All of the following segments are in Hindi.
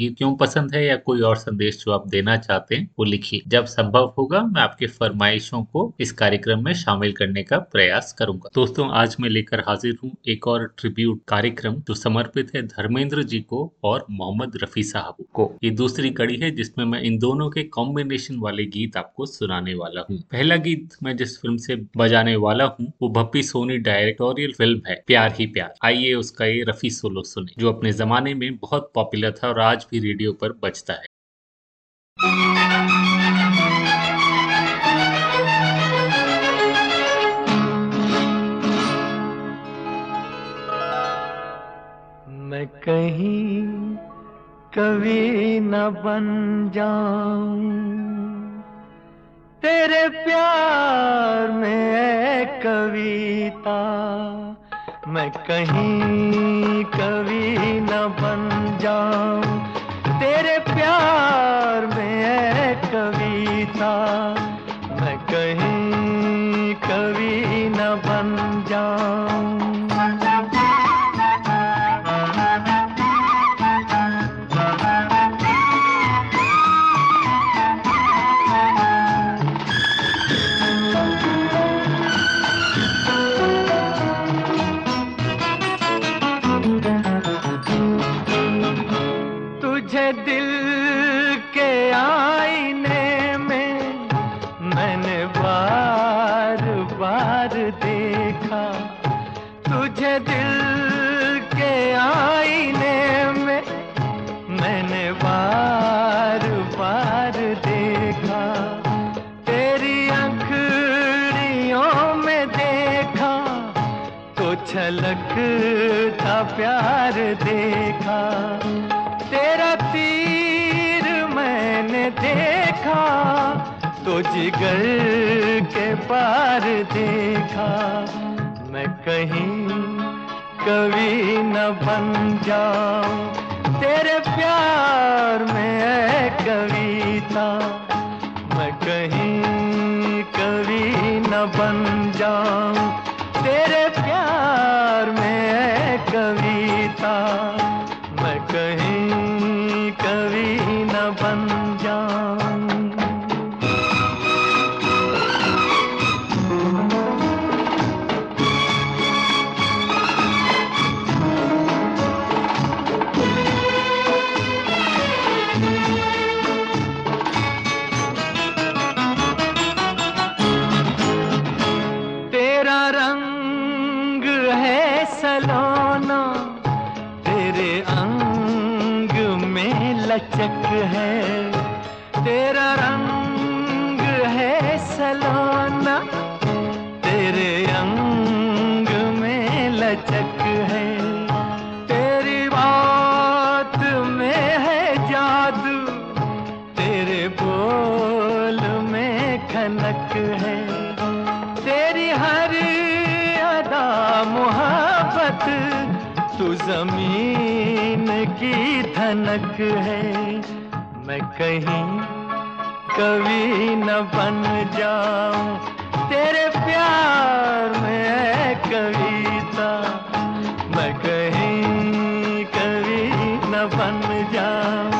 गीत क्यों पसंद है या कोई और संदेश जो आप देना चाहते हैं, वो लिखिए। जब संभव होगा, मैं आपके फरमाइशों को इस कार्यक्रम में शामिल करने का प्रयास करूँगा। दोस्तों, आज मैं लेकर हाजिर हूँ एक और ट्रिब्यूट कार्यक्रम जो समर्पित है धर्मेंद्र जी को और मोहम्मद रफी साहब को। ये दूसरी कड़ी है जिसमें मैं इन दोनों के कॉम्बिनेशन वाले गीत आपको सुनाने वाला हूँ। पहला गीत मैं जिस फ़िल्म से बजाने वाला हूँ, वो भप्पी सोनी डायरेक्टोरियल फ़िल्म है, प्यार ही प्यार। आइए उसका ये रफी सोलो सुने, जो अपने जमाने में बहुत पॉपुलर था और आज भी रेडियो पर बजता है। मैं कहीं कभी न बन जाऊँ। तेरे प्यार में कविता। मैं कहीं कभी न बन जाऊँ। तेरे प्यार में कविता कभी न बन जाऊँ। तेरे प्यार में कविता। मैं कहीं कभी न बन जाऊँ।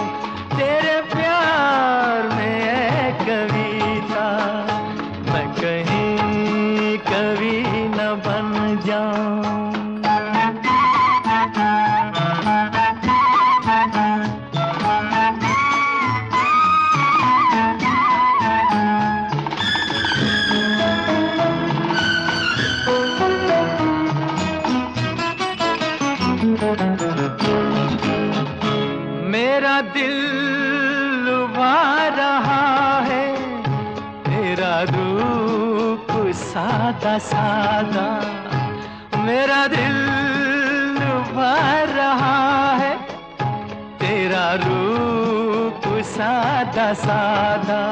सादा सादा।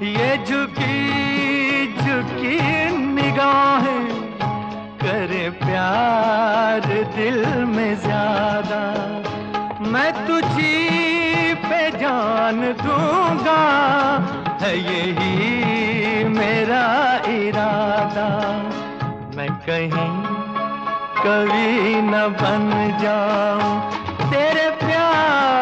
ये झुकी झुकी निगाहें करे प्यार दिल में ज़्यादा। मैं तुझी पे जान दूँगा, है यही मेरा इरादा। मैं कहीं कभी न बन जाऊँ, तेरे प्यार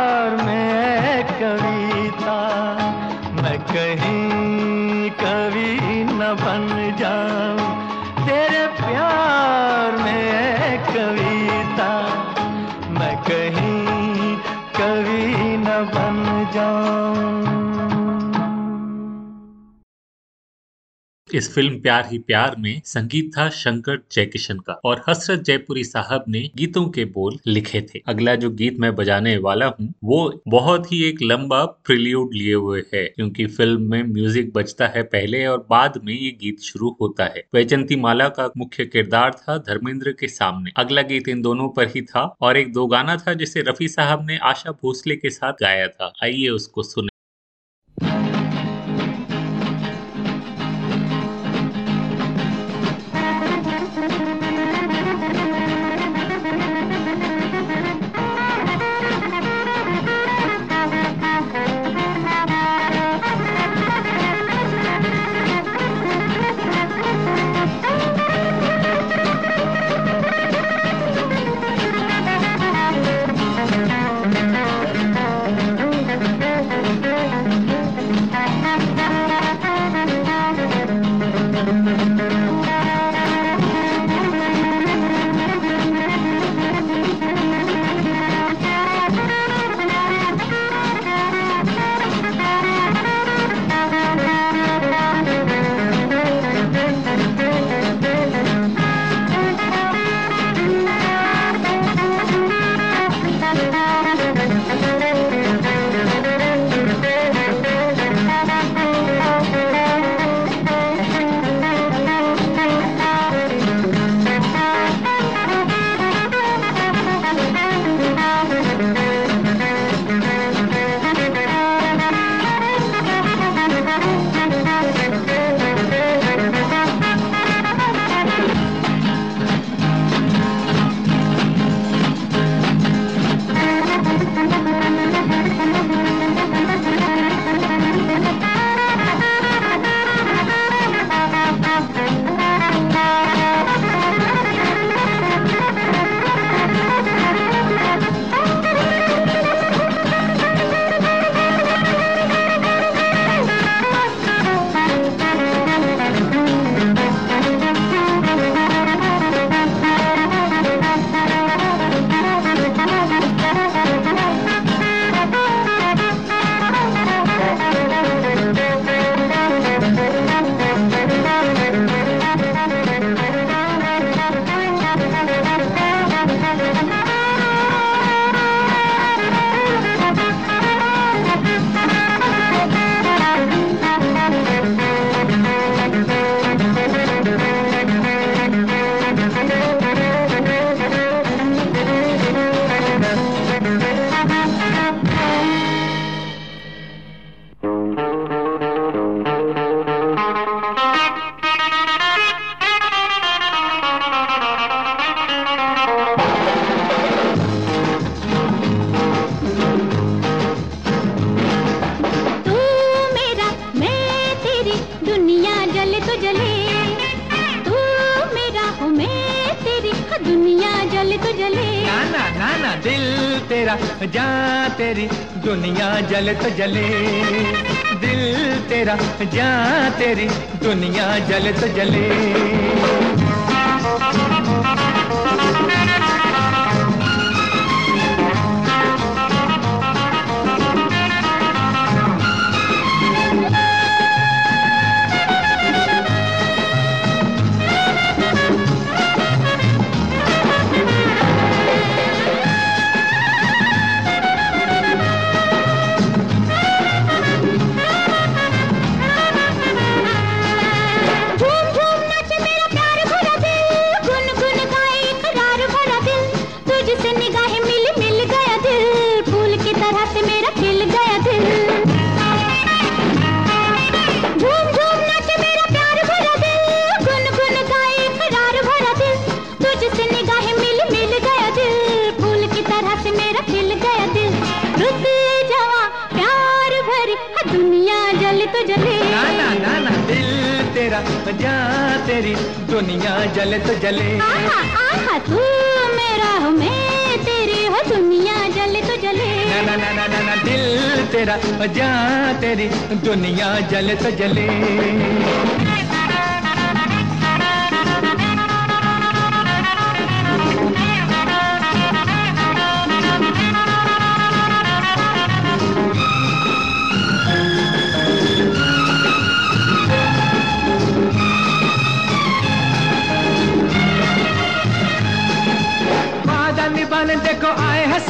बन इस फ़िल्म प्यार ही प्यार में संगीत था शंकर जयकिशन का और हसरत जयपुरी साहब ने गीतों के बोल लिखे थे। अगला जो गीत मैं बजाने वाला हूँ, वो बहुत ही एक लंबा प्रिल्यूड लिए हुए है, क्योंकि फ़िल्म में म्यूज़िक बजता है पहले और बाद में ये गीत शुरू होता है। वैजंती माला का मुख्य किरदार था धर्मेंद्र के सामने। अगला गीत इन दोनों पर ही था और एक दो गाना था जिसे रफी साहब ने आशा भोसले के साथ गाया था। आइए उसको सुने। जले तो जले दिल तेरा जान तेरी दुनिया जले तो जले। जा तेरी दुनिया जले तो जले। आहा आहा तू मेरा हो मैं तेरी हो दुनिया जले तो जले। ना ना ना ना ना ना दिल तेरा जा तेरी दुनिया जले तो जले।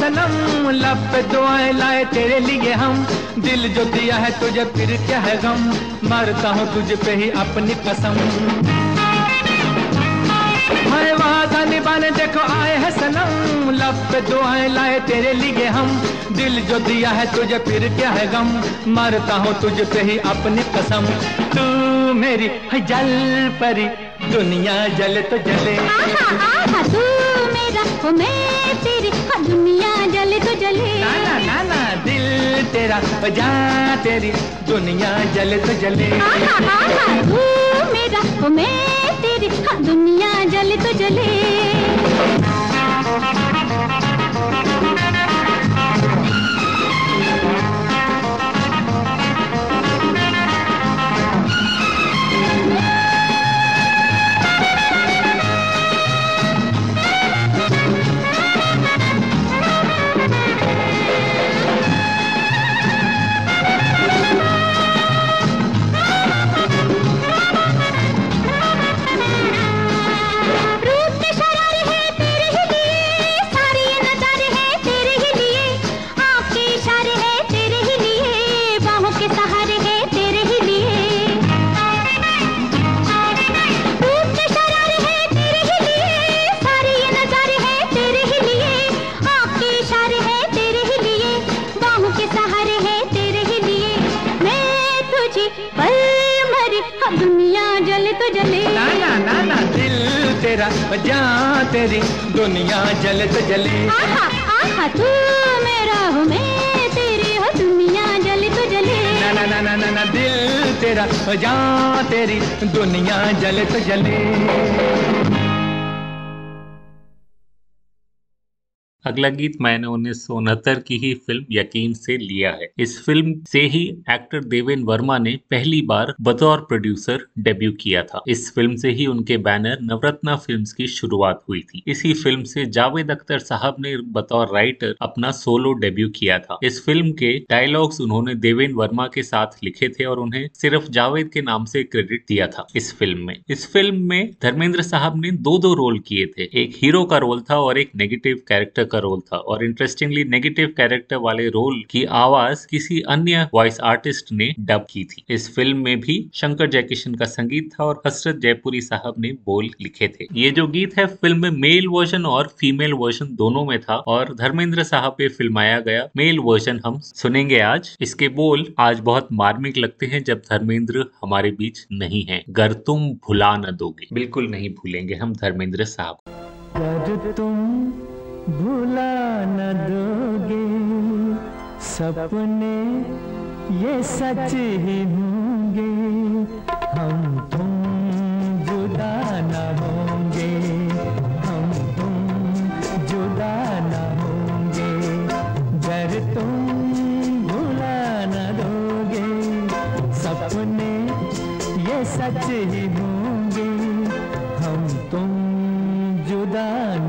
सनम लब पे दुआएँ लाए तेरे लिए हम। दिल जो दिया है तुझे, फिर क्या है गम? मरता हूँ तुझ पे ही अपनी कसम। हाय वादा निभाने देखो, आए हैं सनम। लब पे दुआएँ लाए तेरे लिए हम। दिल जो दिया है तुझे, फिर क्या है गम? मरता हूँ तुझ पे ही अपनी कसम। तू मेरी है जल परी, दुनिया जले तो जले। आहा आहा, तू मेरा हो मैं। तेरी हो दुनिया जले तो जले। ना ना ना ना दिल तेरा जा तेरी दुनिया जले तो जले। आहा तू मेरा हो मैं तेरी हो दुनिया जले तो जले। तेरा जहाँ तेरी दुनिया जलत जले। आहा आहा तू मेरा हो मैं तेरी हो दुनिया जलत तो जले। ना ना ना ना ना ना दिल तेरा जहाँ तेरी दुनिया जलत जले। अगला गीत मैंने उन्नीस सौ उनहत्तर की ही फ़िल्म यकीन से लिया है। इस फ़िल्म से ही एक्टर देवेन वर्मा ने पहली बार बतौर प्रोड्यूसर डेब्यू किया था। इस फ़िल्म से ही उनके बैनर नवरत्ना फिल्म्स की शुरुआत हुई थी। इसी फ़िल्म से जावेद अख्तर साहब ने बतौर राइटर अपना सोलो डेब्यू किया था। इस फ़िल्म के डायलॉग्स उन्होंने देवेन वर्मा के साथ लिखे थे और उन्हें सिर्फ़ जावेद के नाम से क्रेडिट दिया था इस फ़िल्म में। इस फ़िल्म में धर्मेंद्र साहब ने दो दो रोल किए थे। एक हीरो का रोल था और एक नेगेटिव कैरेक्टर का रोल था। और इंटरेस्टिंगली नेगेटिव कैरेक्टर वाले रोल की आवाज़ किसी अन्य वॉइस आर्टिस्ट ने डब की थी। इस फ़िल्म में भी शंकर जयकिशन का संगीत था और हसरत जयपुरी साहब ने बोल लिखे थे। ये जो गीत है फ़िल्म में मेल वर्जन और फीमेल वर्जन दोनों में था और धर्मेंद्र साहब पे फिल्माया गया। मेल वर्जन हम सुनेंगे आज। इसके बोल आज बहुत मार्मिक लगते हैं जब धर्मेंद्र हमारे बीच नहीं है। गर तुम भुला न दोगे। बिल्कुल नहीं भूलेंगे हम धर्मेंद्र साहब। तुम भुला न दोगे। सपने ये सच ही होंगे। हम तुम जुदा न होंगे। हम तुम जुदा न होंगे। जर तुम भुला न दोगे। सपने ये सच ही होंगे। हम तुम जुदा न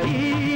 लकीरें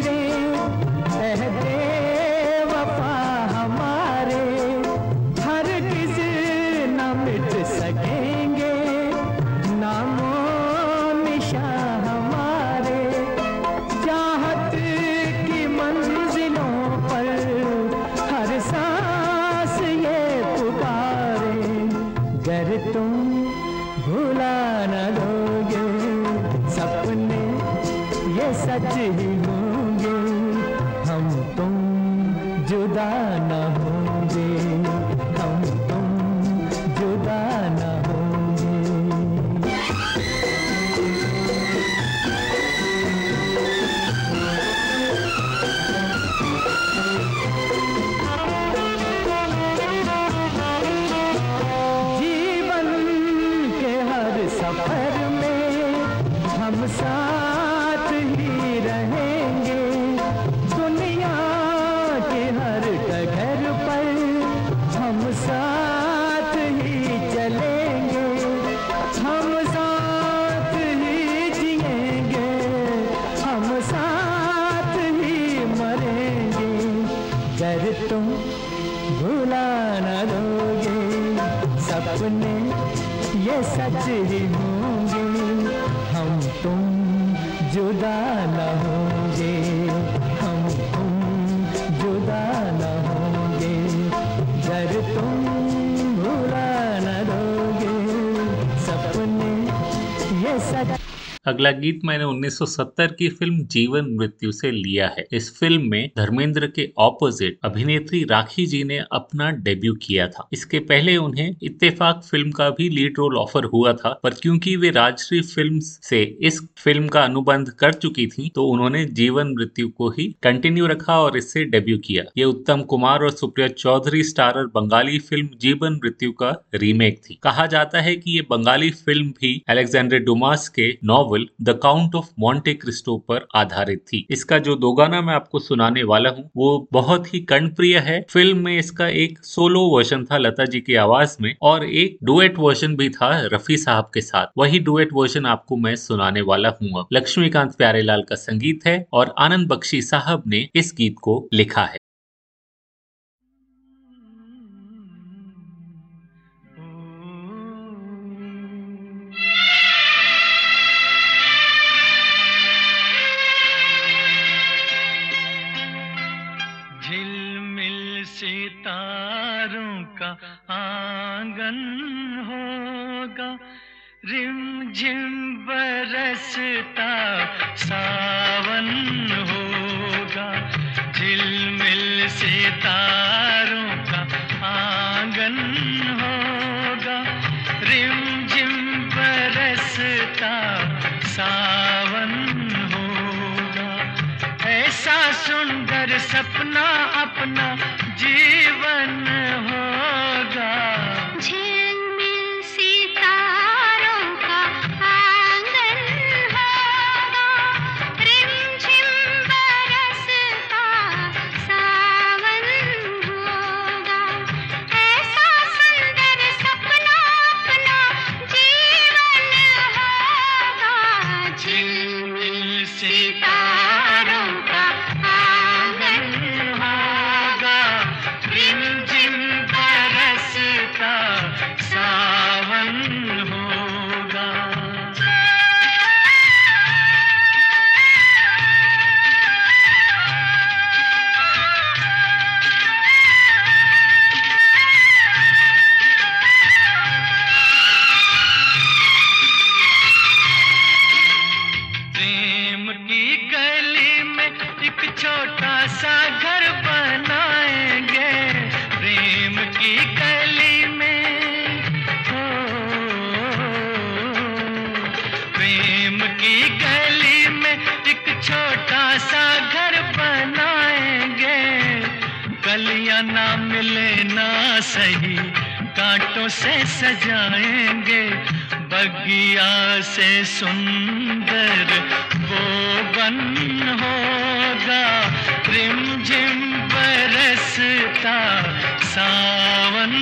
अगला गीत मैंने 1970 की फ़िल्म जीवन मृत्यु से लिया है। इस फ़िल्म में धर्मेंद्र के ऑपोजिट अभिनेत्री राखी जी ने अपना डेब्यू किया था। इसके पहले उन्हें इत्तेफाक फ़िल्म का भी लीड रोल ऑफ़र हुआ था, पर क्योंकि वे राजश्री फ़िल्म से इस फ़िल्म का अनुबंध कर चुकी थी तो उन्होंने जीवन मृत्यु को ही कंटिन्यू रखा और इससे डेब्यू किया। ये उत्तम कुमार और सुप्रिया चौधरी स्टारर बंगाली फ़िल्म जीवन मृत्यु का रीमेक थी। कहा जाता है कि ये बंगाली फ़िल्म भी अलेक्जेंडर डुमास के novel the Count of Monte Cristo पर आधारित थी। इसका जो दो गाना मैं आपको सुनाने वाला हूँ, वो बहुत ही कर्णप्रिय है। फ़िल्म में इसका एक सोलो वर्जन था लता जी की आवाज़ में और एक डुएट वर्जन भी था रफी साहब के साथ। वही डुएट वर्जन आपको मैं सुनाने वाला हूँ लक्ष्मीकांत प्यारेलाल का संगीत है और आनंद बख्शी साहब ने इस गीत को लिखा है। सितारों का आँगन होगा। रिम झिम बरसता सावन होगा। झिलमिल सितारों का आँगन होगा। रिम झिम बरसता सावन होगा। ऐसा सुंदर सपना अपना जीवन होगा कांटों से सजाएँगे बगिया से सुंदर वो बन होगा। रिम झिम बरसता सावन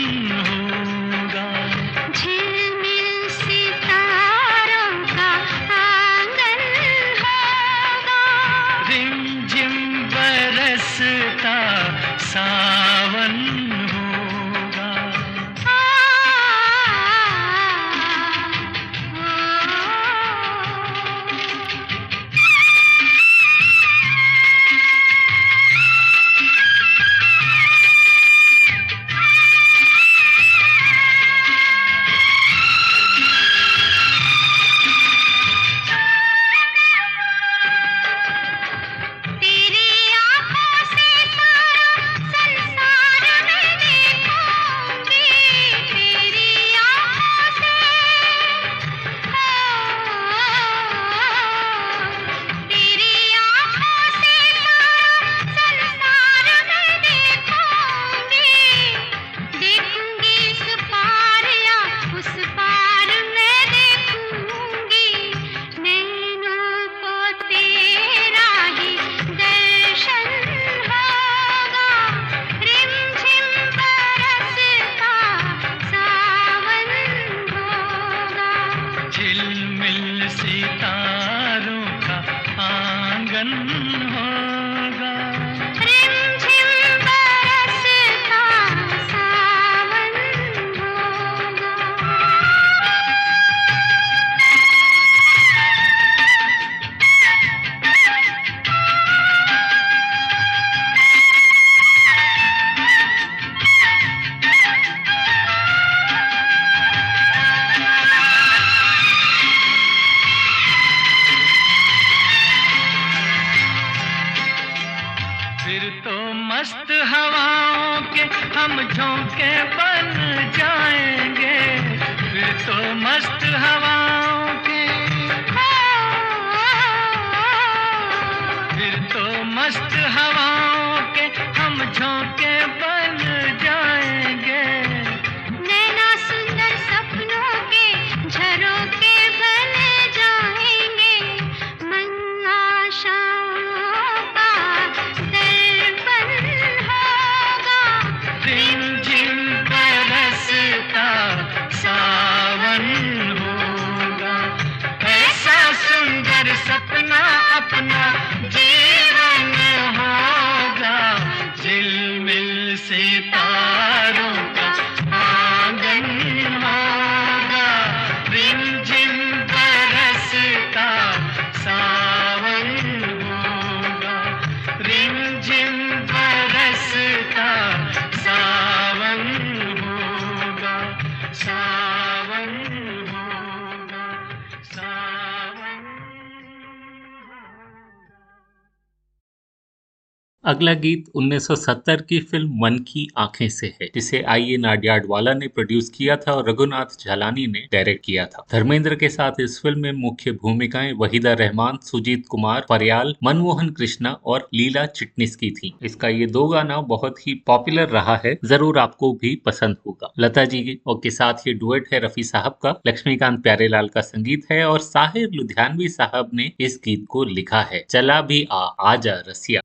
अगला गीत 1970 की फ़िल्म मन की आँखें से है, जिसे आई ए नाडियाडवाला ने प्रोड्यूस किया था और रघुनाथ झालानी ने डायरेक्ट किया था। धर्मेंद्र के साथ इस फ़िल्म में मुख्य भूमिकाएँ वहीदा रहमान, सुजीत कुमार फरियाल मनमोहन कृष्णा और लीला चिटनिस की थी। इसका ये दो गाना बहुत ही पॉपुलर रहा है, ज़रूर आपको भी पसंद होगा। लता जी और के साथ ये डुएट है रफी साहब का, लक्ष्मीकांत प्यारेलाल का संगीत है और साहिर लुधियानवी साहब ने इस गीत को लिखा है। चला भी आ आजा रसिया।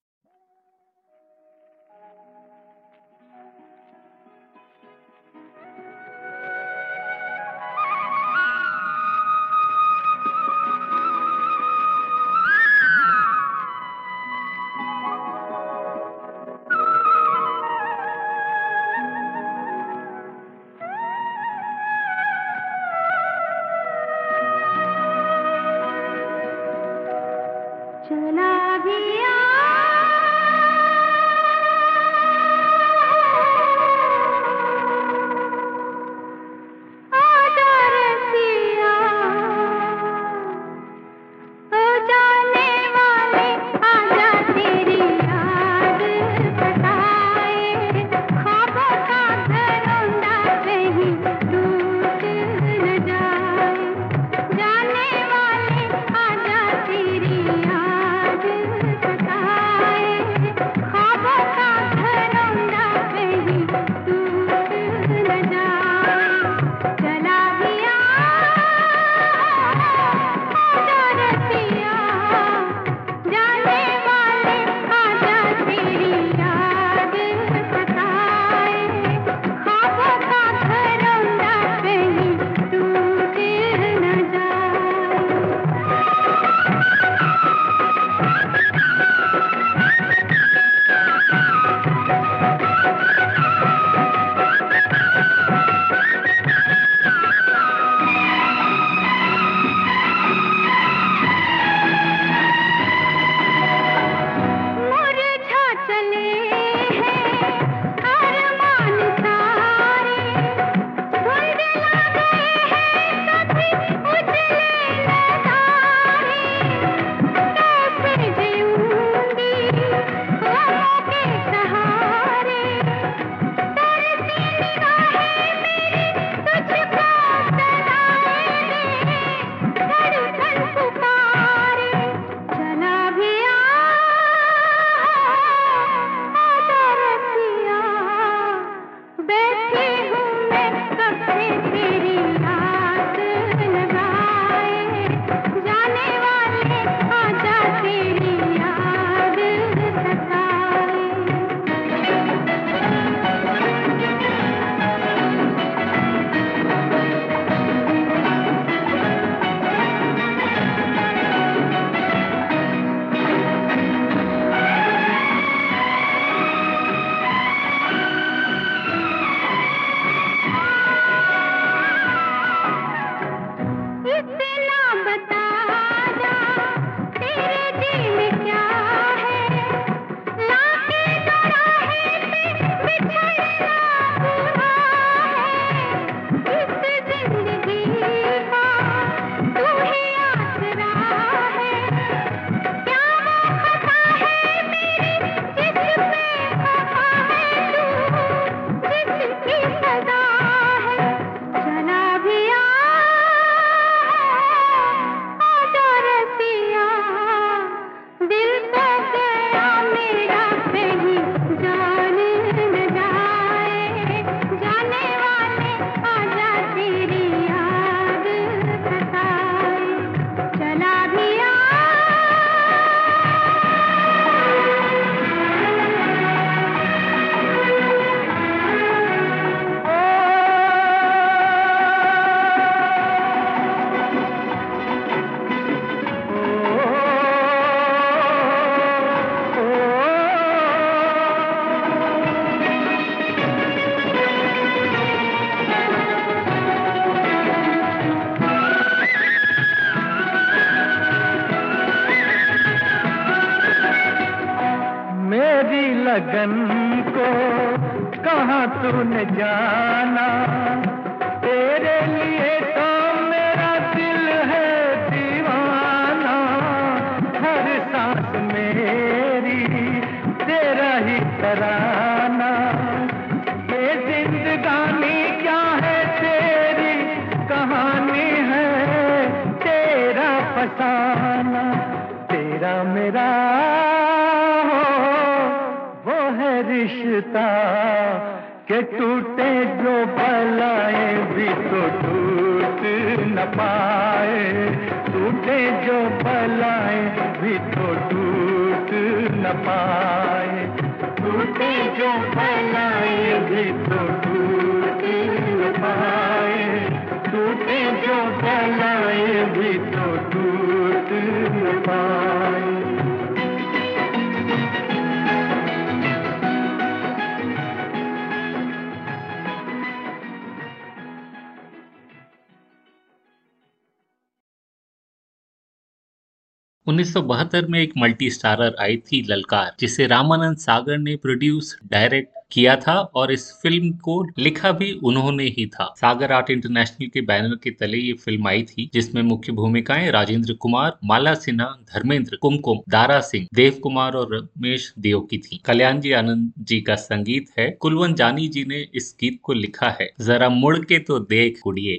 सत्तर में एक मल्टी स्टारर आई थी ललकार, जिसे रामानंद सागर ने प्रोड्यूस, डायरेक्ट किया था और इस फ़िल्म को लिखा भी उन्होंने ही था। सागर आर्ट इंटरनेशनल के बैनर के तले ये फ़िल्म आई थी, जिसमें मुख्य भूमिकाएँ राजेंद्र कुमार, माला सिन्हा, धर्मेंद्र कुमकुम, दारा सिंह, देव कुमार और रमेश देव की थी। कल्याण जी आनंद जी का संगीत है। कुलवन जानी जी ने इस गीत को लिखा है। जरा मुड़ के तो देख उड़िए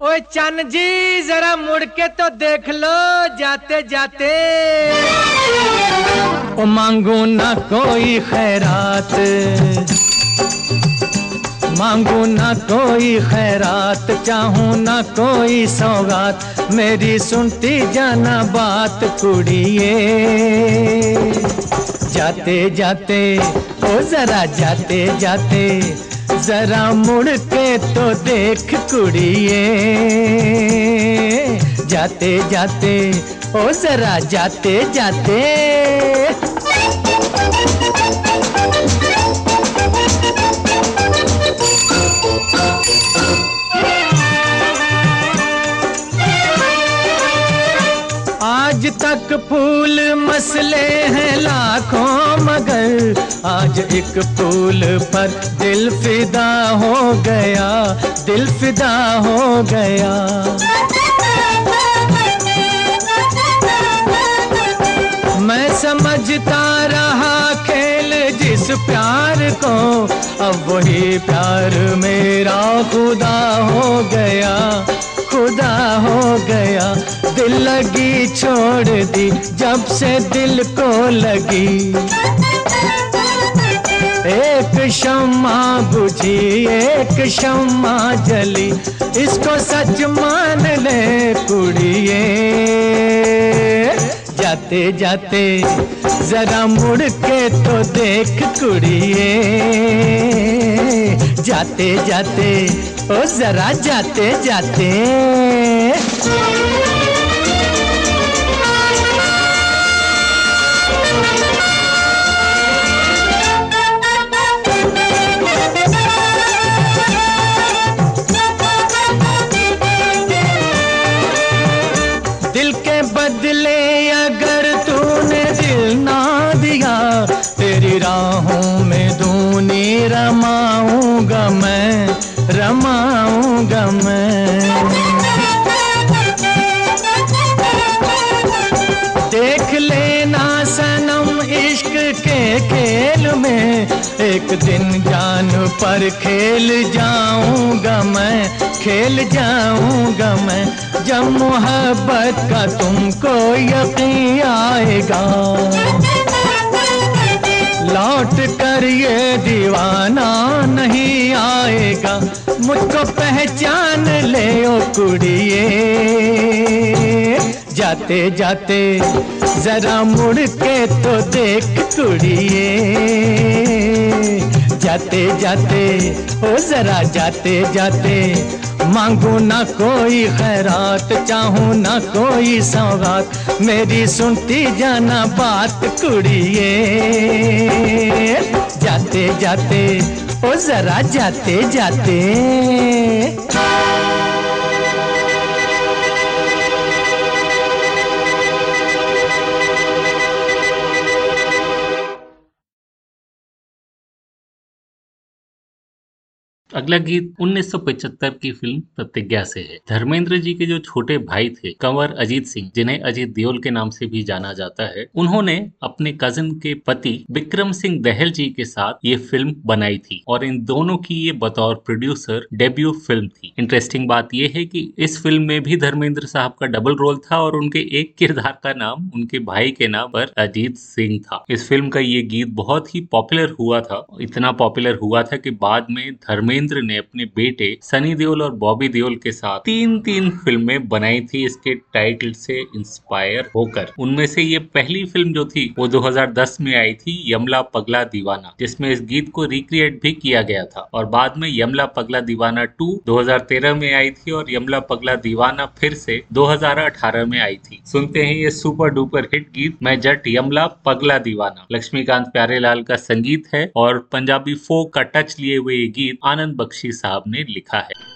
ओए चन जी, जरा मुड़ के तो देख लो, जाते जाते। ओ, मांगू ना कोई खैरात। मांगू ना कोई खैरात, चाहूँ ना कोई सौगात। मेरी सुनती जाना बात, कुड़िए। जाते जाते, ओ, जरा जाते जाते। जरा मुड़ के तो देख कुड़िए। जाते जाते ओ जरा जाते जाते। तक फूल मसले हैं लाखों, मगर आज एक फूल पर दिल फिदा हो गया, दिल फिदा हो गया। मैं समझता रहा खेल जिस प्यार को, अब वही प्यार मेरा खुदा हो गया। खुदा हो गया, दिल लगी छोड़ दी, जब से दिल को लगी। एक शम्मा बुझी, एक शम्मा जली, इसको सच मान ले कुड़िए। जाते जाते जरा मुड़ के तो देख कुड़िए। जाते जाते ओ जरा जाते जाते। दिन जान पर खेल जाऊँगा मैं, खेल जाऊँगा मैं। जब मोहब्बत का तुमको यकीन आएगा। लौट कर ये दीवाना नहीं आएगा। मुझको पहचान ले ओ कुड़िए। जाते जाते जरा मुड़ के तो देख कुड़िए। जाते जाते, ओ जरा जाते जाते, मांगू ना कोई खैरात, चाहो ना कोई सौगात, मेरी सुनती जाना बात कुड़िए। जाते जाते, ओ जरा जाते जाते। अगला गीत 1975 की फ़िल्म प्रतिज्ञा से है। धर्मेंद्र जी के जो छोटे भाई थे, कंवर अजीत सिंह, जिन्हें अजीत दियोल के नाम से भी जाना जाता है, उन्होंने अपने कजिन के पति विक्रम सिंह दहल जी के साथ ये फ़िल्म बनाई थी और इन दोनों की ये बतौर प्रोड्यूसर डेब्यू फ़िल्म थी। इंटरेस्टिंग बात यह है कि इस फ़िल्म में भी धर्मेंद्र साहब का डबल रोल था और उनके एक किरदार का नाम, उनके भाई के नाम पर अजीत सिंह था। इस फ़िल्म का ये गीत बहुत ही पॉपुलर हुआ था। इतना पॉपुलर हुआ था कि बाद में धर्मेंद्र ने अपने बेटे सनी देओल और बॉबी देओल के साथ तीन तीन फ़िल्में बनाई थी। इसके टाइटल से इंस्पायर होकर। उनमें से ये पहली फ़िल्म जो थी, वो 2010 में आई थी, यमला पगला दीवाना, जिसमें इस गीत को रिक्रिएट भी किया गया था। और बाद में यमला पगला दीवाना टू 2013 में आई थी और यमला पगला दीवाना फिर से 2018 में आई थी। सुनते हैं ये सुपर डुपर हिट गीत, मैं जट, यमला पगला दीवाना। लक्ष्मीकांत प्यारेलाल का संगीत है और पंजाबी फोक का टच लिए हुए ये गीत आनंद बख्शी साहब ने लिखा है।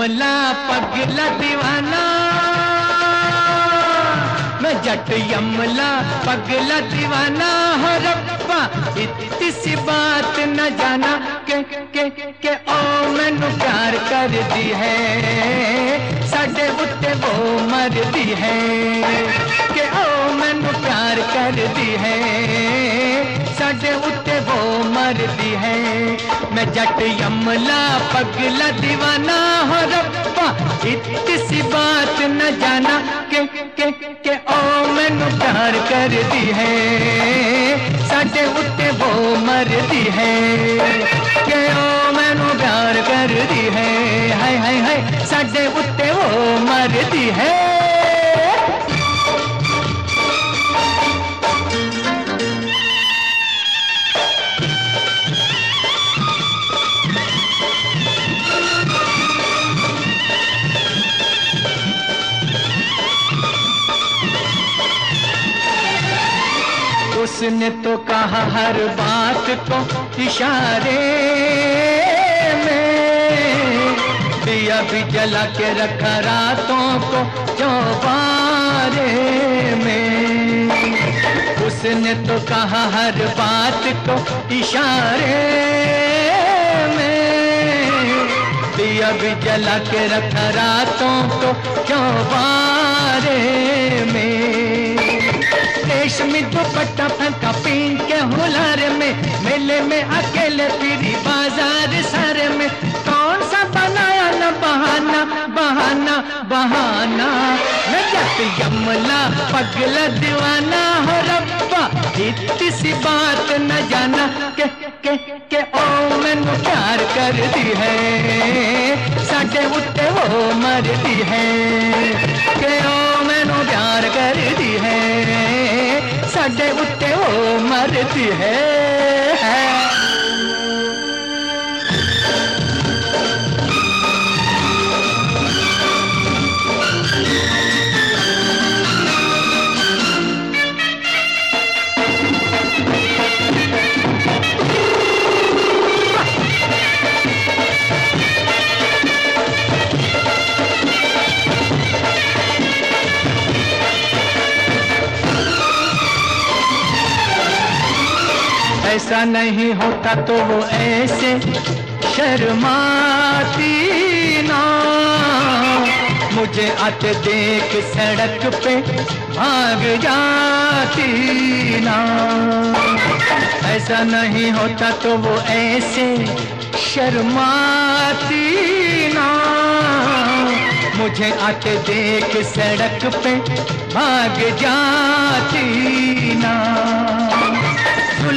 यमला पगला दीवाना। मैं जट यमला पगला दीवाना। हो रब्बा, इतनी सी बात न जाना। के के के, ओ, मैनू प्यार कर दी है। साडे उत्ते वो मर दी है। के, ओ, मैनू प्यार कर दी है। साडे उत्ते वो मरदी है। जट यमला, पगला दीवाना हो रब्बा इतनी सी बात न जाना के के के, ओ, मैनू प्यार कर दी है। साडे उत्ते वो मरदी है। के, ओ, मैनू प्यार कर दी है। हाय हाय हाय साडे उत्ते वो मरदी है। उसने तो कहा हर बात को इशारे में। दिया भी जला के रखा रातों को चौबारे में। उसने तो कहा हर बात को इशारे में। दिया भी जला के रखा रातों को चौबारे में। रेशमी दुपट्टा फंका पीन के हुलार में, मेले में अकेले फिरी बाज़ार सारे में। कौन सा बनाया ना बहाना बहाना बहाना? मैं जट यमला पगला दीवाना, हो रब्बा, इतनी सी बात न जाना। के के के, ओ, मैनू प्यार कर दी है साडे उत्ते वो मरदी है। के, ओ, मैनू प्यार कर दी है साडे उत्ते मरती है, है। ऐसा नहीं होता तो वो ऐसे शर्माती ना। मुझे आते देख सड़क पे भाग जाती ना। ऐसा नहीं होता तो वो ऐसे शर्माती ना। मुझे आते देख सड़क पे भाग जाती ना।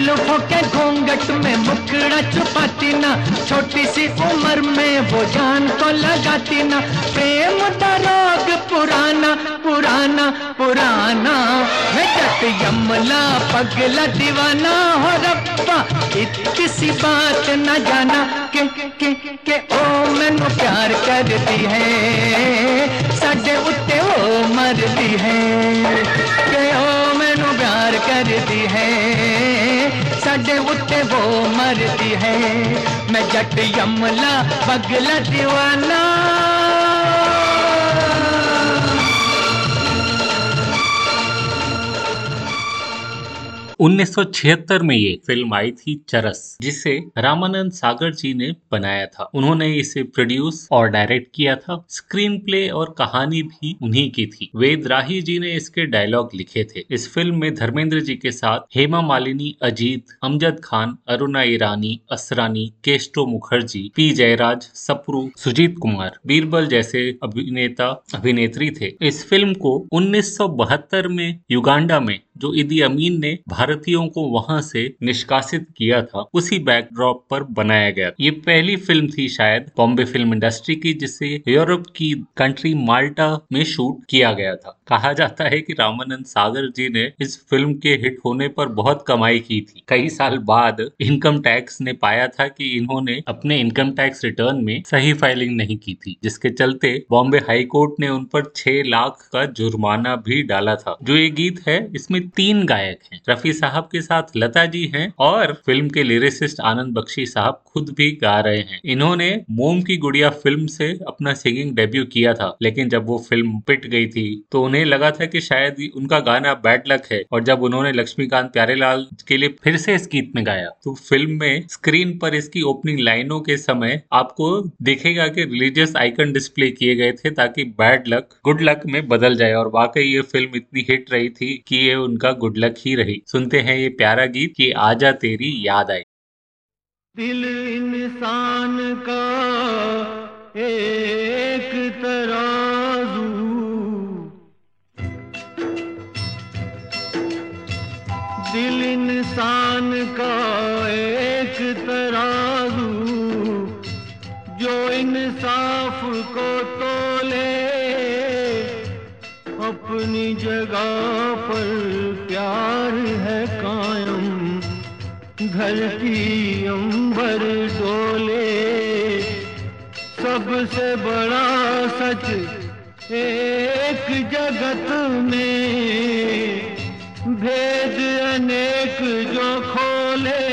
जुल्फों के घूंघट में मुखड़ा छुपाती ना। छोटी सी उम्र में वो जान को लगाती ना। प्रेम का रोग पुराना पुराना पुराना। है जट यमला, पगला दीवाना। हो रब्बा, इतनी सी बात न जाना। के के के, ओ, मैनू प्यार करती है। साडे उत्ते ओ मरदी है। के, ओ प्यार करती है। साडे उत्ते वो मरती है। मैं जट यमला पगला दीवाना। 1976 में ये फ़िल्म आई थी चरस, जिसे रामानंद सागर जी ने बनाया था। उन्होंने इसे प्रोड्यूस और डायरेक्ट किया था। स्क्रीन प्ले और कहानी भी उन्हीं की थी। वेद राही जी ने इसके डायलॉग लिखे थे। इस फ़िल्म में धर्मेंद्र जी के साथ हेमा मालिनी, अजीत, अमजद खान, अरुणा ईरानी, असरानी केस्टो मुखर्जी, पी जयराज, सप्रू, सुजीत कुमार, बीरबल जैसे अभिनेता, अभिनेत्री थे। इस फ़िल्म को 1972 में युगांडा में जो इदी अमीन ने भारतीयों को वहाँ से निष्कासित किया था, उसी बैकड्रॉप पर बनाया गया ये पहली फ़िल्म थी शायद बॉम्बे फ़िल्म इंडस्ट्री की, जिसे यूरोप की कंट्री माल्टा में शूट किया गया था। कहा जाता है कि रामानंद सागर जी ने इस फ़िल्म के हिट होने पर बहुत कमाई की थी। कई साल बाद इनकम टैक्स ने पाया था कि इन्होंने अपने इनकम टैक्स रिटर्न में सही फाइलिंग नहीं की थी, जिसके चलते बॉम्बे हाईकोर्ट ने उन पर छह लाख का जुर्माना भी डाला था। जो ये गीत है, इसमें तीन गायक हैं। रफी साहब के साथ लता जी हैं और फ़िल्म के लिरिसिस्ट आनंद बख्शी साहब खुद भी गा रहे हैं। इन्होंने मोम की गुड़िया फ़िल्म से अपना सिंगिंग डेब्यू किया था, लेकिन जब वो फ़िल्म पिट गई थी तो उन्हें लगा था कि शायद उनका गाना बैड लक है। और जब उन्होंने लक्ष्मीकांत प्यारेलाल के लिए फिर से इस गीत में गाया तो फ़िल्म में स्क्रीन पर इसकी ओपनिंग लाइनों के समय आपको देखेगा कि रिलीजियस आइकन डिस्प्ले किए गए थे ताकि बैड लक, गुड लक में बदल जाए। और वाकई ये फ़िल्म इतनी हिट रही थी कि ये उनका गुड लक ही रही। सुनते हैं ये प्यारा गीत कि आजा तेरी याद आई। दिल इंसान का एक तराजू। दिल इंसान का एक तराजू। जो इंसाफ को तोले, अपनी जगह पर प्यार है कायम धरती अंबर डोले। सबसे बड़ा सच एक जगत में, भेद अनेक जो खोले।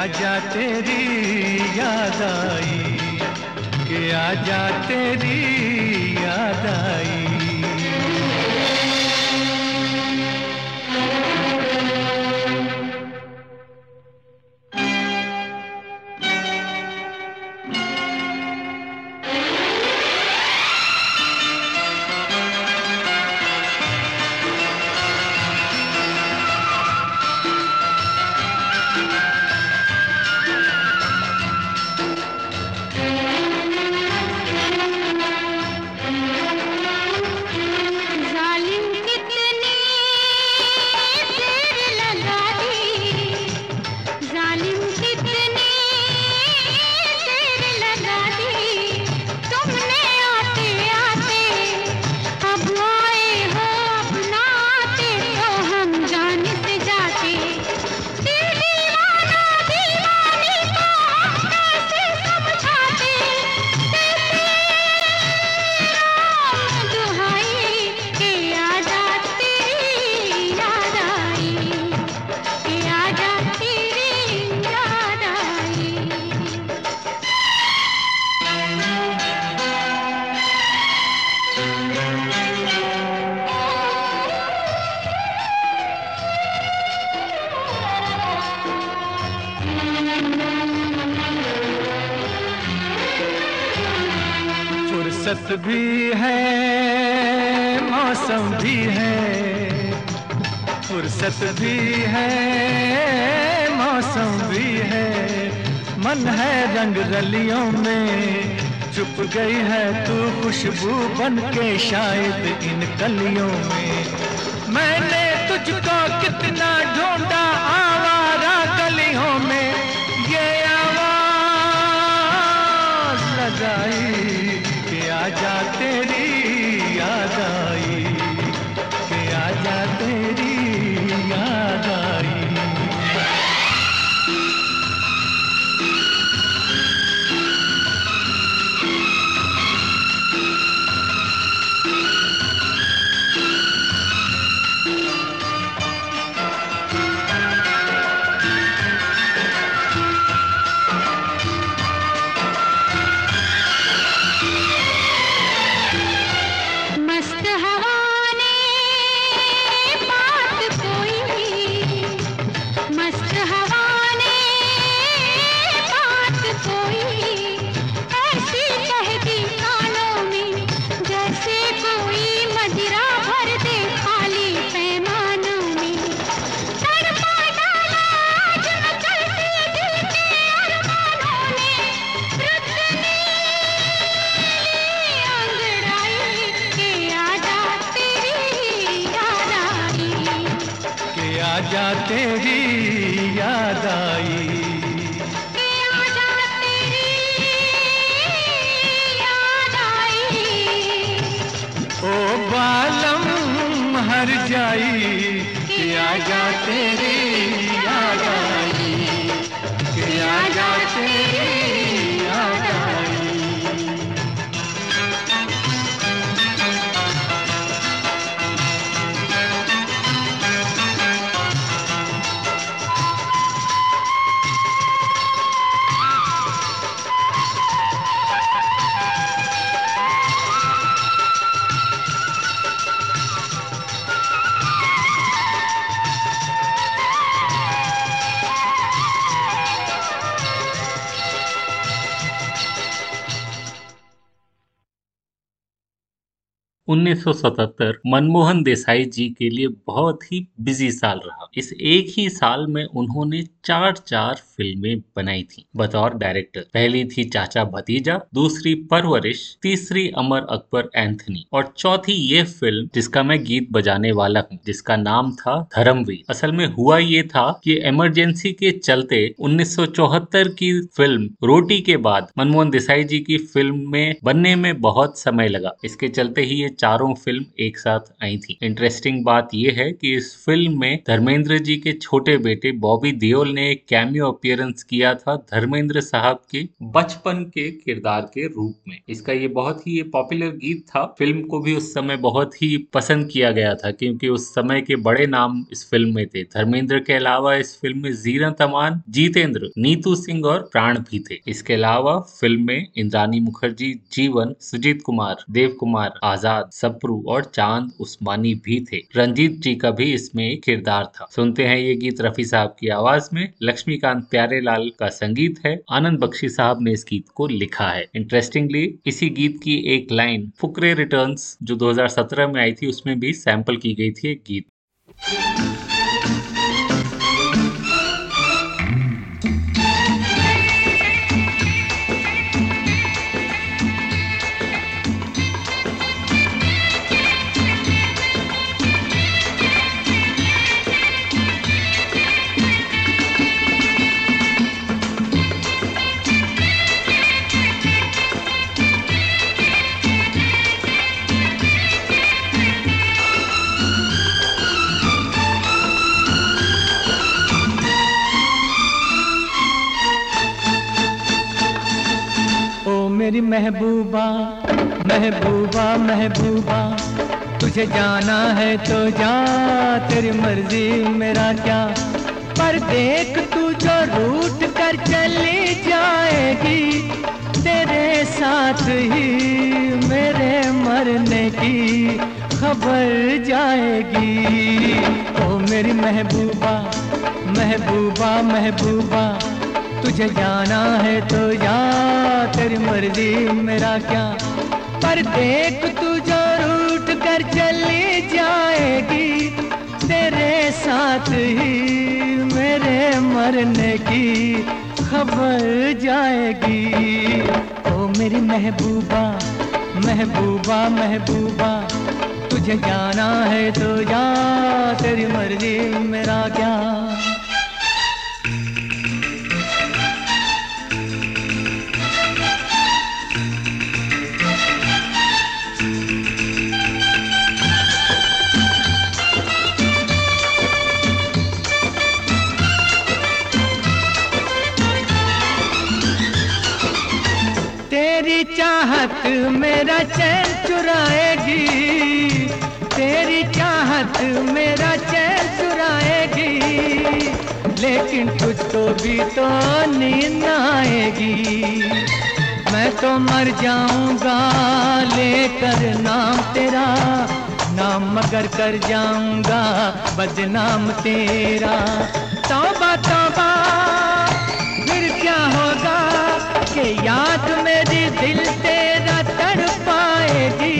आजा तेरी याद आई के आजा तेरी याद आई। फुर्सत भी है, मौसम भी है। फुर्सत भी है, मौसम भी है। मन है रंग रलियों में, चुप गई है तू खुशबू बन के शायद इन कलियों में। मैंने तुझको कितना ढूंढा आवारा लगाई कि आजा तेरी याद? आई 1977 मनमोहन देसाई जी के लिए बहुत ही बिज़ी साल रहा। इस एक ही साल में उन्होंने चार चार फ़िल्में बनाई थी। बतौर डायरेक्टर पहली थी चाचा भतीजा, दूसरी परवरिश, तीसरी अमर अकबर एंथनी और चौथी ये फ़िल्म जिसका मैं गीत बजाने वाला हूँ, जिसका नाम था धर्मवीर। असल में हुआ ये था कि इमरजेंसी के चलते 1974 की फ़िल्म रोटी के बाद मनमोहन देसाई जी की फ़िल्म में बनने में बहुत समय लगा। इसके चलते ही ये चारों फ़िल्म एक साथ आई थी। इंटरेस्टिंग बात यह है कि इस फ़िल्म में धर्मेंद्र जी के छोटे बेटे बॉबी देओल ने एक कैमियो अपियरेंस किया था धर्मेंद्र साहब के बचपन के किरदार के रूप में। इसका ये बहुत ही पॉपुलर गीत था। फ़िल्म को भी उस समय बहुत ही पसंद किया गया था क्योंकि उस समय के बड़े नाम इस फ़िल्म में थे। धर्मेंद्र के अलावा इस फ़िल्म में जीरा तमान, जितेंद्र, नीतू सिंह और प्राण भी थे। इसके अलावा फ़िल्म में इंद्रानी मुखर्जी, जीवन, सुजीत कुमार देव कुमार आज़ाद सप्रू और चाँद उस्मानी भी थे। रंजीत जी का भी इसमें किरदार था। सुनते हैं ये गीत रफी साहब की आवाज़ में। लक्ष्मीकांत प्यारे लाल का संगीत है। आनंद बख्शी साहब ने इस गीत को लिखा है। इंटरेस्टिंगली, इसी गीत की एक लाइन, फुकरे रिटर्न जो 2017 में आई थी, उसमें भी सैंपल की गई थी एक गीत। मेरी महबूबा महबूबा महबूबा, तुझे जाना है तो जा, तेरी मर्ज़ी मेरा क्या? पर देख तू जो रूट कर चली जाएगी, तेरे साथ ही मेरे मरने की खबर जाएगी। ओ मेरी महबूबा महबूबा महबूबा तुझे जाना है तो जा, तेरी मर्ज़ी, मेरा क्या? पर देख तू जो रूठ कर चली जाएगी, तेरे साथ ही मेरे मरने की खबर जाएगी। ओ मेरी महबूबा महबूबा महबूबा, तुझे जाना है तो जा, तेरी मर्ज़ी, मेरा क्या? भी तो नींद आएगी। मैं तो मर जाऊँगा, लेकर नाम तेरा, नाम मगर कर जाऊँगा, बदनाम तेरा। तौबा तौबा, फिर क्या होगा कि याद मेरी दिल तेरा तड़ पाएगी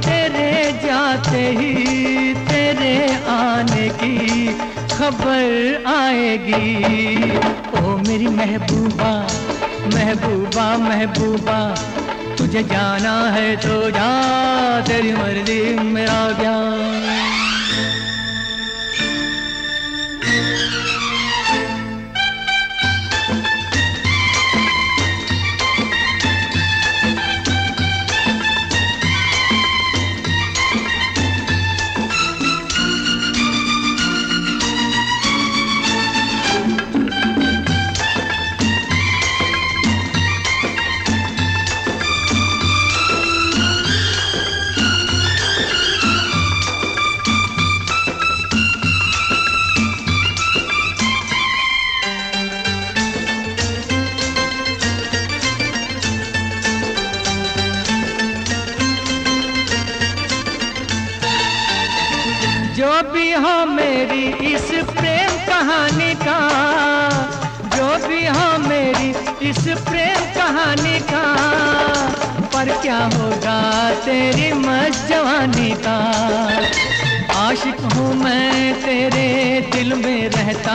तेरे जाते ही तेरे आने खबर आएगी। ओ मेरी महबूबा महबूबा महबूबा, तुझे जाना है तो जा, तेरी मर्ज़ी मेरा ज्ञान। तेरे दिल में रहता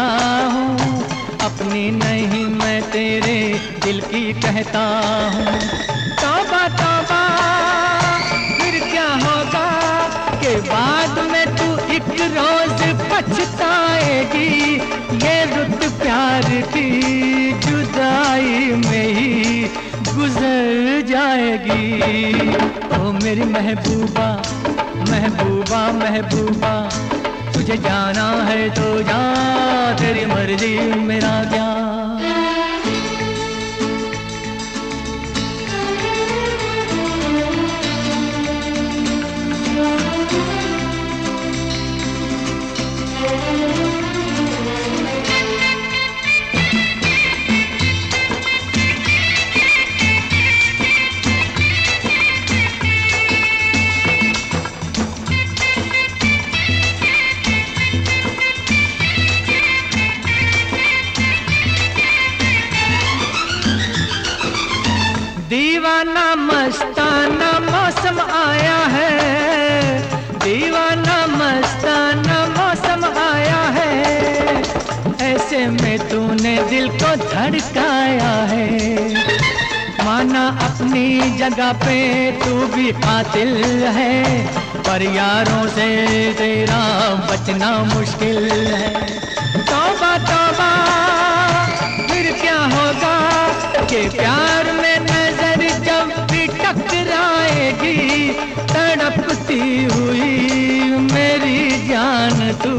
हूँ, अपनी नहीं मैं तेरे दिल की कहता हूँ। तौबा तौबा, फिर क्या होगा के बाद में तू एक रोज पछताएगी, ये रुत प्यार की जुदाई में ही गुजर जाएगी। ओ मेरी महबूबा महबूबा महबूबा तुझे जाना है तो जा तेरी मर्ज़ी मेरा क्या? दिल को धड़काया है। माना अपनी जगह पे तू भी कातिल है। पर यारों से तेरा बचना मुश्किल है। तोबा तोबा, फिर क्या होगा कि प्यार में नज़र जब भी टकराएगी, तड़पती हुई मेरी जान तू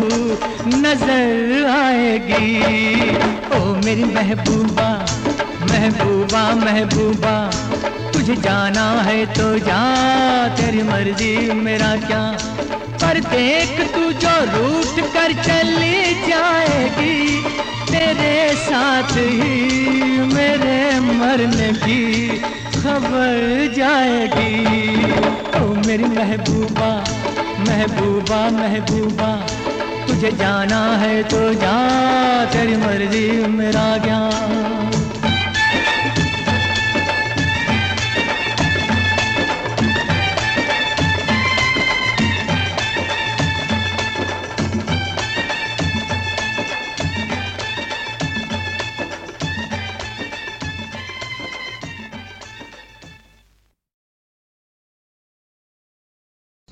नज़र आएगी। ओ मेरी महबूबा महबूबा महबूबा, तुझे जाना है तो जा, तेरी मर्ज़ी मेरा क्या? पर देख तू जो रूठ कर चली जाएगी, तेरे साथ ही मेरे मरने की खबर जाएगी। ओ मेरी महबूबा महबूबा महबूबा तुझे जाना है तो जा तेरी मर्ज़ी मेरा ज्ञान।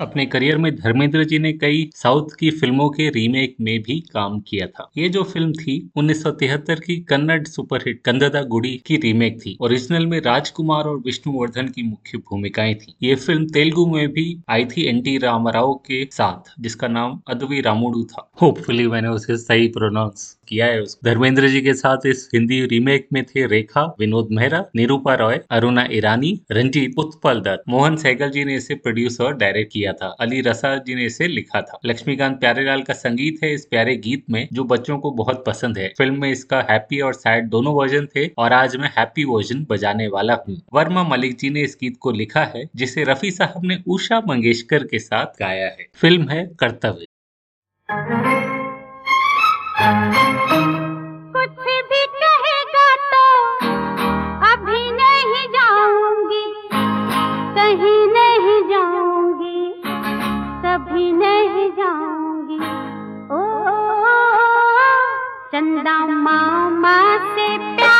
अपने करियर में धर्मेंद्र जी ने कई साउथ की फ़िल्मों के रीमेक में भी काम किया था। ये जो फ़िल्म थी 1973 की कन्नड़ सुपरहिट कंददा गुड़ी की रीमेक थी। ओरिजिनल में राजकुमार और विष्णुवर्धन की मुख्य भूमिकाएँ थी। ये फ़िल्म तेलुगु में भी आई थी एन टी रामाराव के साथ, जिसका नाम अदवी रामुडू था। होपफुली मैंने उसे सही प्रोनाउंस किया है धर्मेंद्र जी के साथ इस हिंदी रीमेक में थे रेखा, विनोद मेहरा, निरूपा रॉय, अरुणा ईरानी, रंजीत उत्पल दत्त मोहन सहगल जी ने इसे प्रोड्यूस और डायरेक्ट किया था। अली रसा जी ने इसे लिखा था। लक्ष्मीकांत प्यारेलाल का संगीत है इस प्यारे गीत में, जो बच्चों को बहुत पसंद है। फ़िल्म में इसका हैप्पी और सैड दोनों वर्जन थे और आज मैं हैप्पी वर्जन बजाने वाला हूँ। वर्मा मलिक जी ने इस गीत को लिखा है, जिसे रफी साहब ने उषा मंगेशकर के साथ गाया है। फ़िल्म है कर्तव्य। चंदा मामा से प्यारा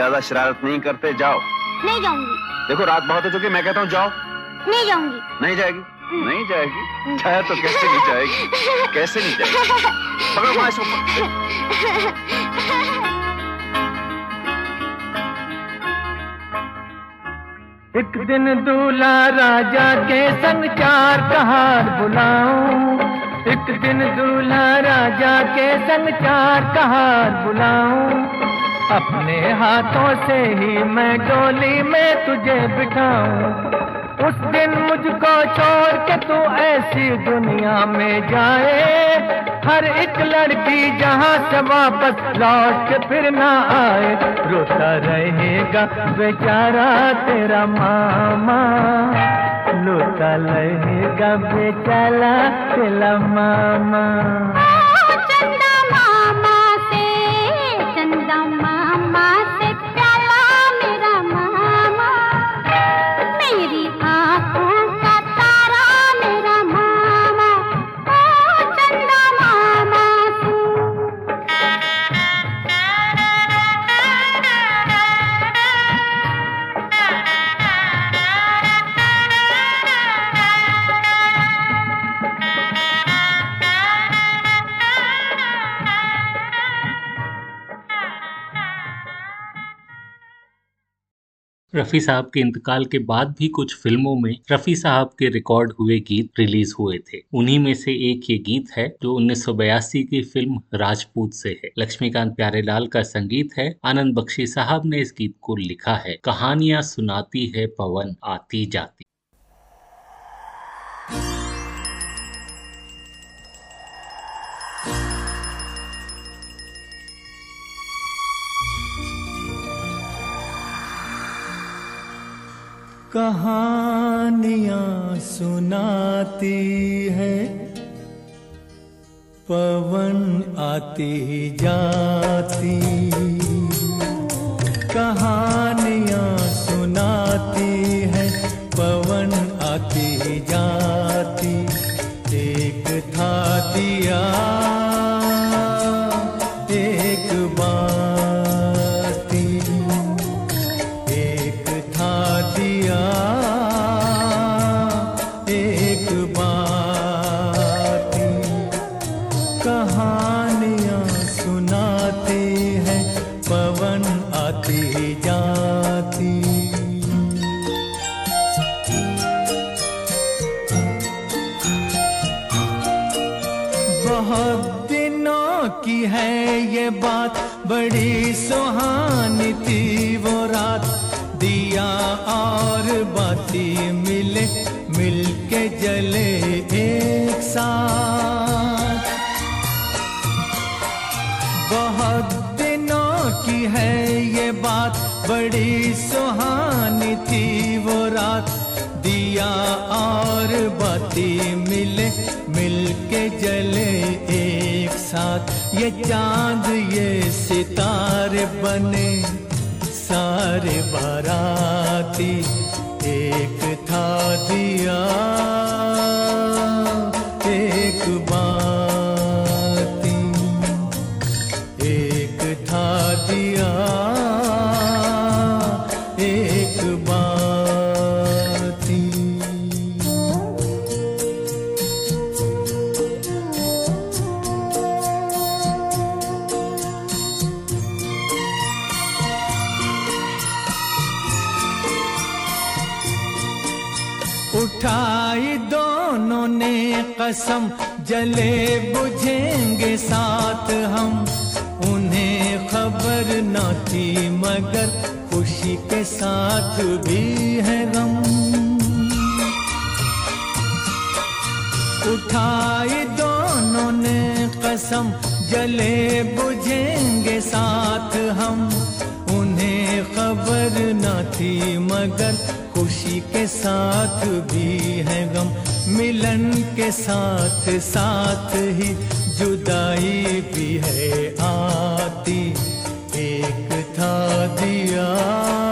ज़्यादा शरारत नहीं करते जाओ। नहीं जाऊँगी। देखो रात बहुत हो चुकी मैं कहता हूँ जाओ। नहीं जाऊँगी। नहीं जाएगी? नहीं जाएगी? जाए तो कैसे नहीं जाएगी? कैसे नहीं जाएगी? पकड़ो एक दिन दूल्हा राजा के संग चार कहार बुलाऊं। एक दिन दूल्हा राजा के संग चार कहार बुलाऊं। अपने हाथों से ही मैं डोली में तुझे बिठाऊं। उस दिन मुझको छोड़ के तू ऐसी दुनिया में जाए। हर एक लड़की जहाँ से वापस लौट के फिर ना आए। रोता रहेगा बेचारा तेरा मामा। रोता रहेगा बेचारा तेरा मामा। रफ़ी साहब के इंतकाल के बाद भी कुछ फ़िल्मों में रफ़ी साहब के रिकॉर्ड हुए गीत रिलीज़ हुए थे। उन्हीं में से एक ये गीत है, जो 1982 की फ़िल्म राजपूत से है। लक्ष्मीकांत प्यारेलाल का संगीत है। आनंद बख्शी साहब ने इस गीत को लिखा है। कहानियाँ सुनाती है पवन, आती जाती। कहानियाँ सुनाती है। पवन आती जाती। कहानियाँ सुनाती है, पवन आती जाती। एक था दिया बात, बड़ी सुहानी थी वो रात। दिया और बाती मिले, मिलके जले एक साथ। बहुत दिनों की है ये बात, बड़ी सुहानी थी वो रात। दिया और बाती मिले, मिलके जले एक साथ। ये चाँद, ये सितारे बने, सारे बाराती एक था दिया। एक बाती कसम जले बुझेंगे साथ हम। उन्हें खबर न थी, मगर खुशी के साथ भी है गम। उठाए दोनों ने कसम, जले बुझेंगे साथ हम। उन्हें खबर न थी, मगर खुशी के साथ भी है गम। मिलन के साथ साथ ही जुदाई भी है आती। एक था दिया।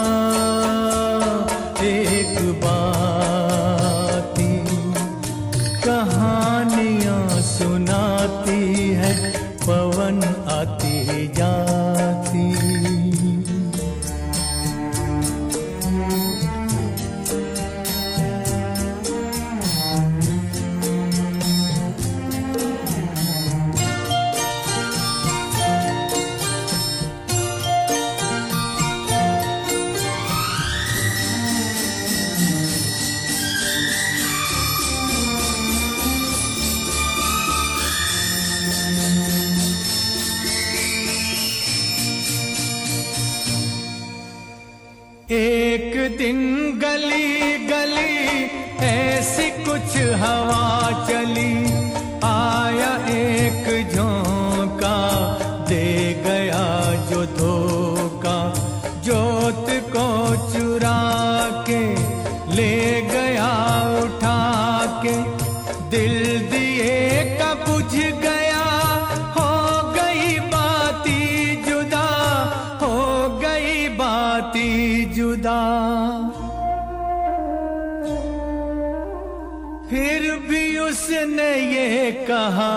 कहा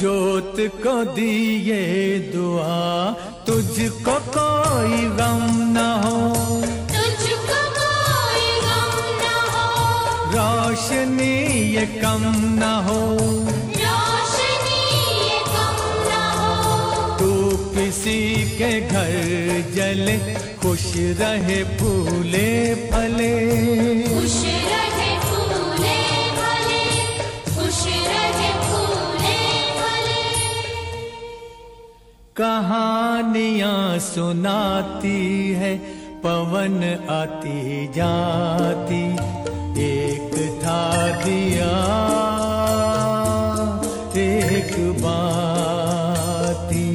जोत को दिए दुआ तुझको कोई गम न हो। तुझको कोई गम न हो। रोशनी ये कम न हो। रोशनी ये कम न हो। तू किसी के घर जले खुश रहे फूले फले। खुश रहे कहानियाँ सुनाती है पवन आती जाती एक था दिया एक बाती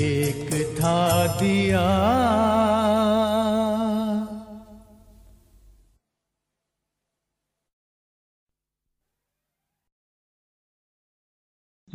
एक था दिया।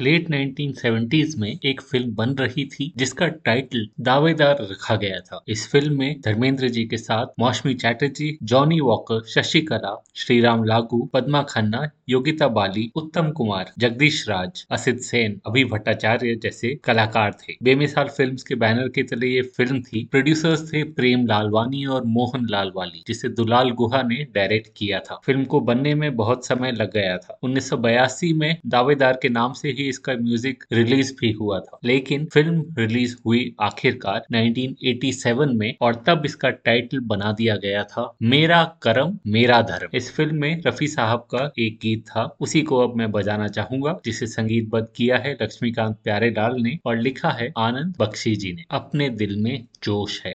लेट 1970s में एक फ़िल्म बन रही थी, जिसका टाइटल दावेदार रखा गया था। इस फ़िल्म में धर्मेंद्र जी के साथ मौसमी चैटर्जी, जॉनी वॉकर शशि शशिकला, श्रीराम लागू, पद्मा खन्ना, योगिता बाली, उत्तम कुमार, जगदीश राज, असित सेन, अभि भट्टाचार्य जैसे कलाकार थे। बेमिसाल फिल्म्स के बैनर के तले ये फ़िल्म थी। प्रोड्यूसर्स थे प्रेम लालवानी और मोहन लालवानी जिसे दुलाल गुहा ने डायरेक्ट किया था। फ़िल्म को बनने में बहुत समय लग गया था। 1982 में दावेदार के नाम से ही इसका म्यूज़िक रिलीज़ भी हुआ था। लेकिन फ़िल्म रिलीज़ हुई आखिरकार 1987 में और तब इसका टाइटल बना दिया गया था, मेरा करम, मेरा धर्म। इस फ़िल्म में रफी साहब का एक गीत था, उसी को अब मैं बजाना चाहूँगा, जिसे संगीतबद्ध किया है लक्ष्मीकांत प्यारेलाल ने और लिखा है आनंद बख्शी जी ने। अपने दिल में जोश है।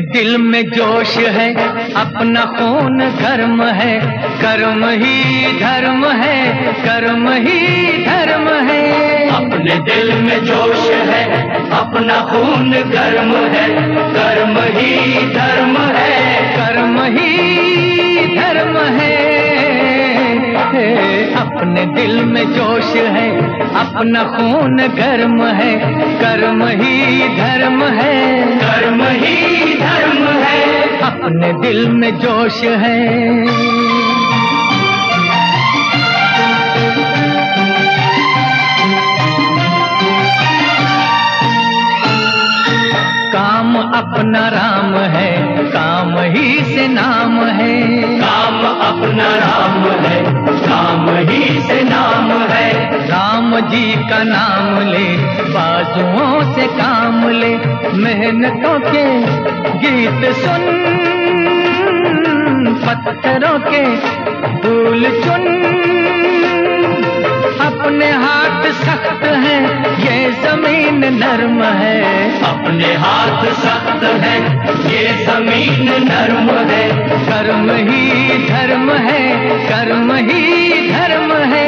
दिल में जोश है अपना खून धर्म है कर्म ही धर्म है कर्म ही धर्म है। अपने दिल में जोश है अपना खून धर्म है कर्म ही धर्म है। कर्म ही धर्म है। अपने दिल में जोश है अपना खून गर्म है कर्म ही धर्म है। कर्म ही धर्म है। अपने दिल में जोश है। काम अपना राम है काम ही से नाम है। काम अपना राम है। काम ही से नाम है। राम जी का नाम ले, बाजुओं से काम ले, मेहनतों के गीत सुन, पत्थरों के फूल चुन। अपने हाथ सख्त हैं ये ज़मीन नर्म है। अपने हाथ सख्त है ये ज़मीन नर्म है। कर्म ही धर्म है कर्म ही धर्म है।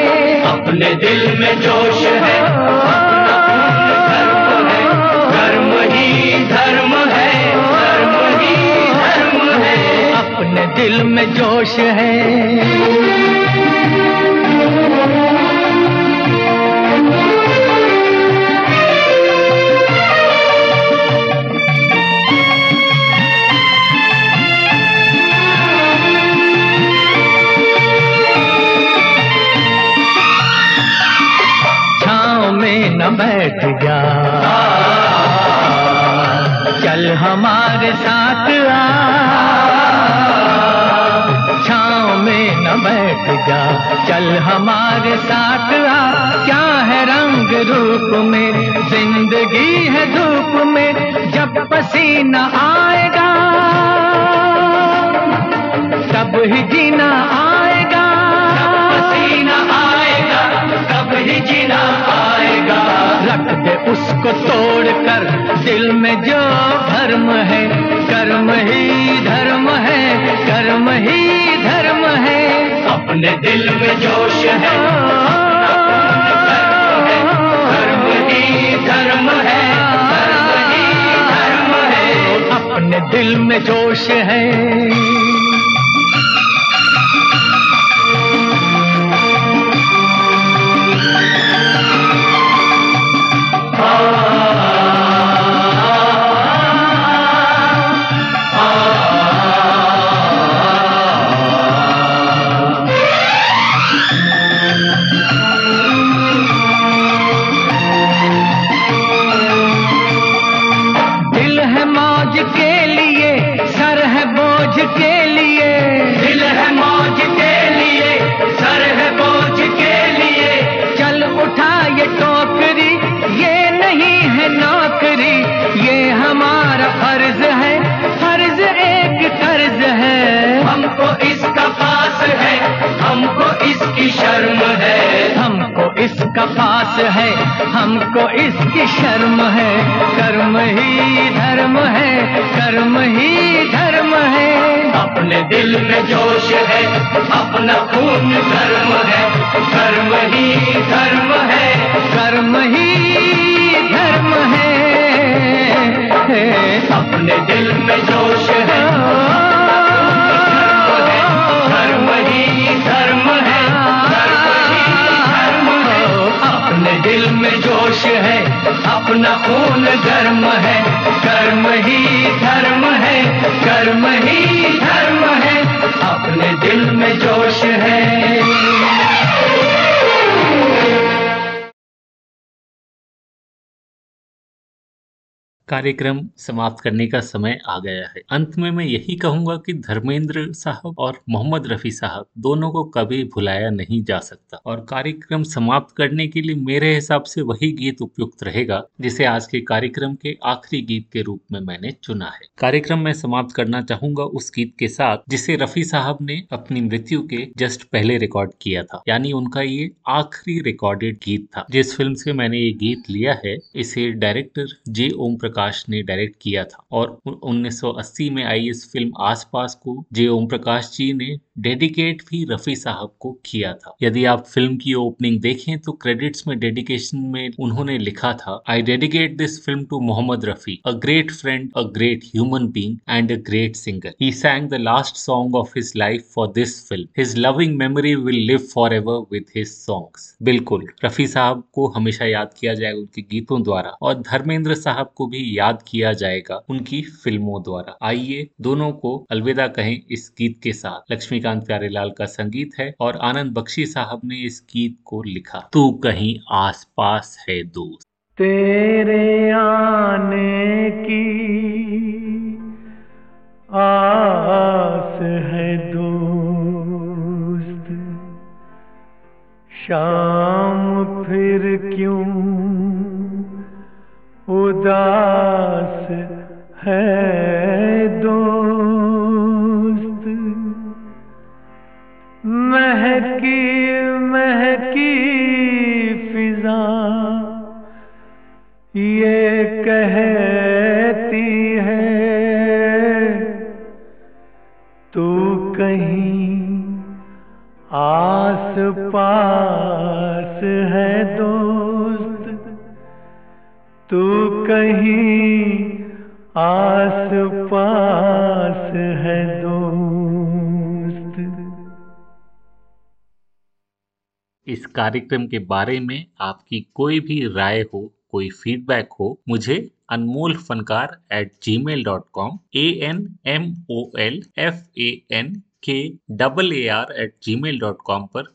अपने दिल में जोश है अपना खून धर्म है। कर्म ही धर्म है कर्म ही धर्म है। अपने दिल में जोश है। बैठ गया चल हमारे साथ आ। छाँव में न बैठ जा। चल हमारे साथ आ। क्या है रंग रूप में? ज़िंदगी है धूप में। जब पसीना आएगा। दे उसको तोड़ कर दिल में जो धर्म है कर्म ही धर्म है कर्म ही धर्म है। अपने दिल में जोश है ही धर्म है धर्म ही धर्म है। अपने दिल में जोश है। इसका पास है हमको इसकी शर्म है। कर्म ही धर्म है कर्म ही धर्म है। अपने दिल में जोश है अपना खून धर्म है। कर्म ही धर्म है। कर्म ही धर्म है। अपने दिल में जोश है। अपने दिल में जोश है, अपना खून धर्म है। कर्म ही धर्म है, कर्म ही धर्म है, अपने दिल में जोश है। कार्यक्रम समाप्त करने का समय आ गया है। अंत में मैं यही कहूँगा कि धर्मेंद्र साहब और मोहम्मद रफी साहब दोनों को कभी भुलाया नहीं जा सकता और कार्यक्रम समाप्त करने के लिए मेरे हिसाब से वही गीत उपयुक्त रहेगा, जिसे आज के कार्यक्रम के आखिरी गीत के रूप में मैंने चुना है। कार्यक्रम में समाप्त करना चाहूँगा उस गीत के साथ, जिसे रफी साहब ने अपनी मृत्यु के जस्ट पहले रिकॉर्ड किया था, यानी उनका ये आखिरी रिकॉर्डेड गीत था। जिस फ़िल्म से मैंने ये गीत लिया है, इसे डायरेक्टर जे ओम प्रकाश ने डायरेक्ट किया था और उ- 1980 में आई इस फ़िल्म आसपास को जे ओम प्रकाश जी ने डेडिकेट भी रफी साहब को किया था। यदि आप फ़िल्म की ओपनिंग देखें तो क्रेडिट्स में डेडिकेशन में उन्होंने लिखा था I dedicate this film to Mohammed Rafi a great friend a great human being and a great singer he sang the last song of his life for this film his loving memory will live for ever with his songs बिल्कुल, रफी साहब को हमेशा याद किया जाएगा उनके गीतों द्वारा और धर्मेंद्र साहब को भी याद किया जाएगा उनकी फ़िल्मों द्वारा। आइए दोनों को अलविदा कहें इस गीत के साथ। लक्ष्मीकांत प्यारेलाल का संगीत है और आनंद बख्शी साहब ने इस गीत को लिखा। तू कहीं आस पास है दोस्त। तेरे आने की आस है दोस्त। शाम फिर क्यों उदास है दोस्त। महकी महकी फिजा, ये कहती है, तू कहीं आस पास है दोस्त तू कहीं आस पास है दोस्त। इस कार्यक्रम के बारे में आपकी कोई भी राय हो, कोई फीडबैक हो, मुझे Anmol Fankaar at G mail dot com A N M O L F A N K double A R at G mail dot com पर